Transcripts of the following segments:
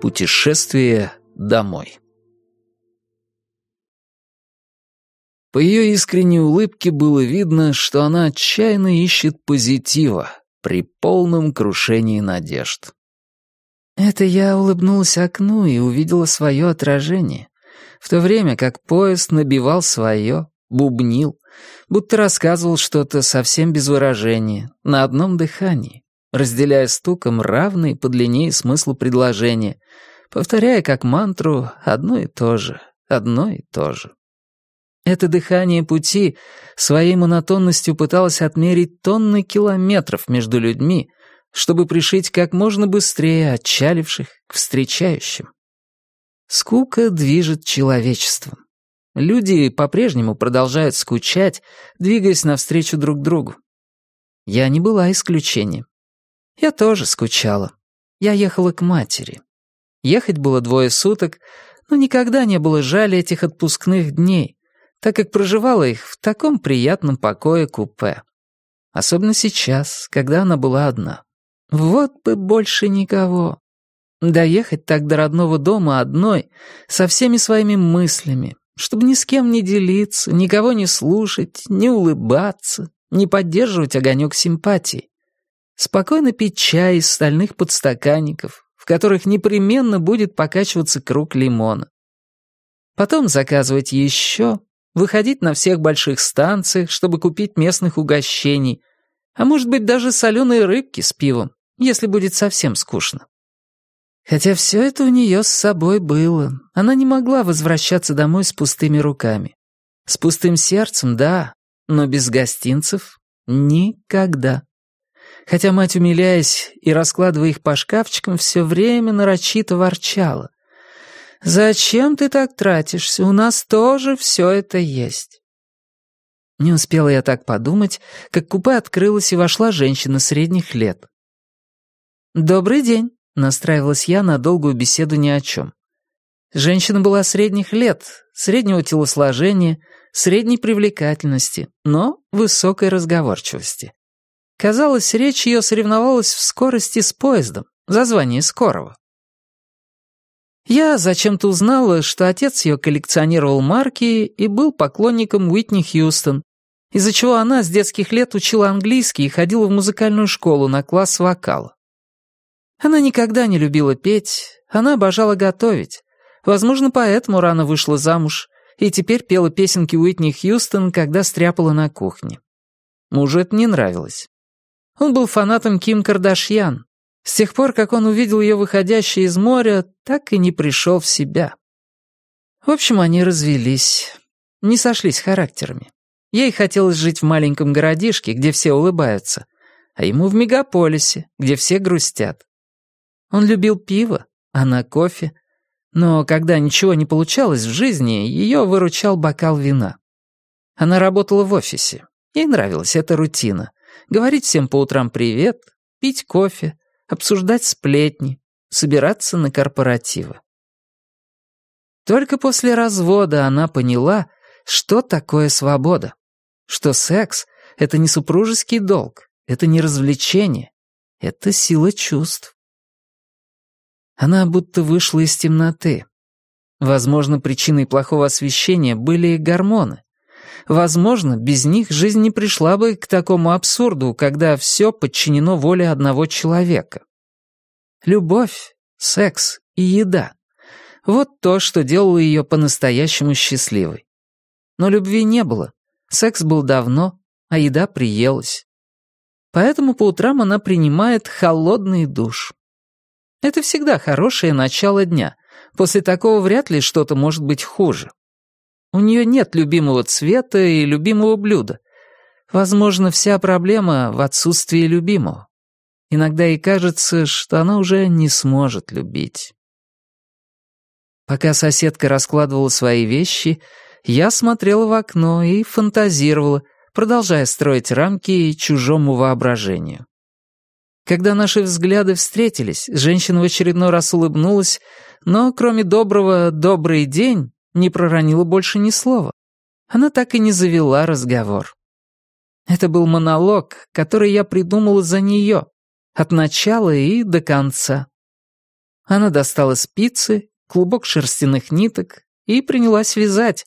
Путешествие домой. По ее искренней улыбке было видно, что она отчаянно ищет позитива при полном крушении надежд. Это я улыбнулась окну и увидела свое отражение, в то время как поезд набивал свое, бубнил, будто рассказывал что-то совсем без выражения, на одном дыхании, разделяя стуком равные по длине и смыслу предложения, повторяя как мантру одно и то же, одно и то же. Это дыхание пути своей монотонностью пыталось отмерить тонны километров между людьми, чтобы пришить как можно быстрее отчаливших к встречающим. Скука движет человечеством. Люди по-прежнему продолжают скучать, двигаясь навстречу друг другу. Я не была исключением. Я тоже скучала. Я ехала к матери. Ехать было двое суток, но никогда не было жаль этих отпускных дней, так как проживала их в таком приятном покое купе. Особенно сейчас, когда она была одна. Вот бы больше никого. Доехать так до родного дома одной, со всеми своими мыслями, чтобы ни с кем не делиться, никого не слушать, не улыбаться, не поддерживать огонек симпатии. Спокойно пить чай из стальных подстаканников, в которых непременно будет покачиваться круг лимона. Потом заказывать еще, выходить на всех больших станциях, чтобы купить местных угощений, а может быть даже соленые рыбки с пивом, если будет совсем скучно. Хотя все это у нее с собой было. Она не могла возвращаться домой с пустыми руками. С пустым сердцем, да, но без гостинцев — никогда. Хотя мать, умиляясь и раскладывая их по шкафчикам, все время нарочито ворчала. «Зачем ты так тратишься? У нас тоже все это есть». Не успела я так подумать, как купе открылось и вошла женщина средних лет. «Добрый день», — настраивалась я на долгую беседу ни о чем. Женщина была средних лет, среднего телосложения, средней привлекательности, но высокой разговорчивости. Казалось, речь ее соревновалась в скорости с поездом, за звание скорого. Я зачем-то узнала, что отец ее коллекционировал марки и был поклонником Уитни Хьюстон, из-за чего она с детских лет учила английский и ходила в музыкальную школу на класс вокала. Она никогда не любила петь, она обожала готовить. Возможно, поэтому рано вышла замуж и теперь пела песенки Уитни Хьюстон, когда стряпала на кухне. Мужу это не нравилось. Он был фанатом Ким Кардашьян. С тех пор, как он увидел ее выходящей из моря, так и не пришел в себя. В общем, они развелись. Не сошлись характерами. Ей хотелось жить в маленьком городишке, где все улыбаются, а ему в мегаполисе, где все грустят. Он любил пиво, она кофе. Но когда ничего не получалось в жизни, ее выручал бокал вина. Она работала в офисе. Ей нравилась эта рутина. Говорить всем по утрам привет, пить кофе, обсуждать сплетни, собираться на корпоративы. Только после развода она поняла, что такое свобода, что секс — это не супружеский долг, это не развлечение, это сила чувств. Она будто вышла из темноты. Возможно, причиной плохого освещения были гормоны. Возможно, без них жизнь не пришла бы к такому абсурду, когда все подчинено воле одного человека. Любовь, секс и еда — вот то, что делало ее по-настоящему счастливой. Но любви не было, секс был давно, а еда приелась. Поэтому по утрам она принимает холодный душ. Это всегда хорошее начало дня. После такого вряд ли что-то может быть хуже. У нее нет любимого цвета и любимого блюда. Возможно, вся проблема в отсутствии любимого. Иногда ей кажется, что она уже не сможет любить. Пока соседка раскладывала свои вещи, я смотрела в окно и фантазировала, продолжая строить рамки чужому воображению. Когда наши взгляды встретились, женщина в очередной раз улыбнулась, но кроме доброго «добрый день» не проронила больше ни слова. Она так и не завела разговор. Это был монолог, который я придумала за нее, от начала и до конца. Она достала спицы, клубок шерстяных ниток и принялась вязать.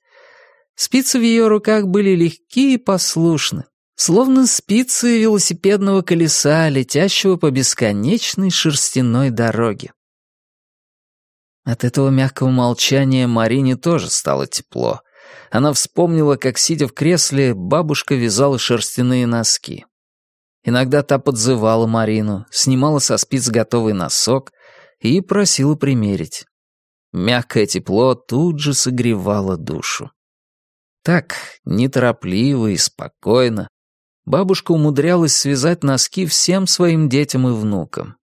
Спицы в ее руках были легкие и послушны, словно спицы велосипедного колеса, летящего по бесконечной шерстяной дороге. От этого мягкого молчания Марине тоже стало тепло. Она вспомнила, как, сидя в кресле, бабушка вязала шерстяные носки. Иногда та подзывала Марину, снимала со спиц готовый носок и просила примерить. Мягкое тепло тут же согревало душу. Так, неторопливо и спокойно, бабушка умудрялась связать носки всем своим детям и внукам.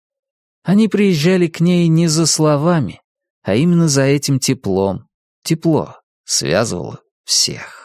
Они приезжали к ней не за словами, а именно за этим теплом. Тепло связывало всех.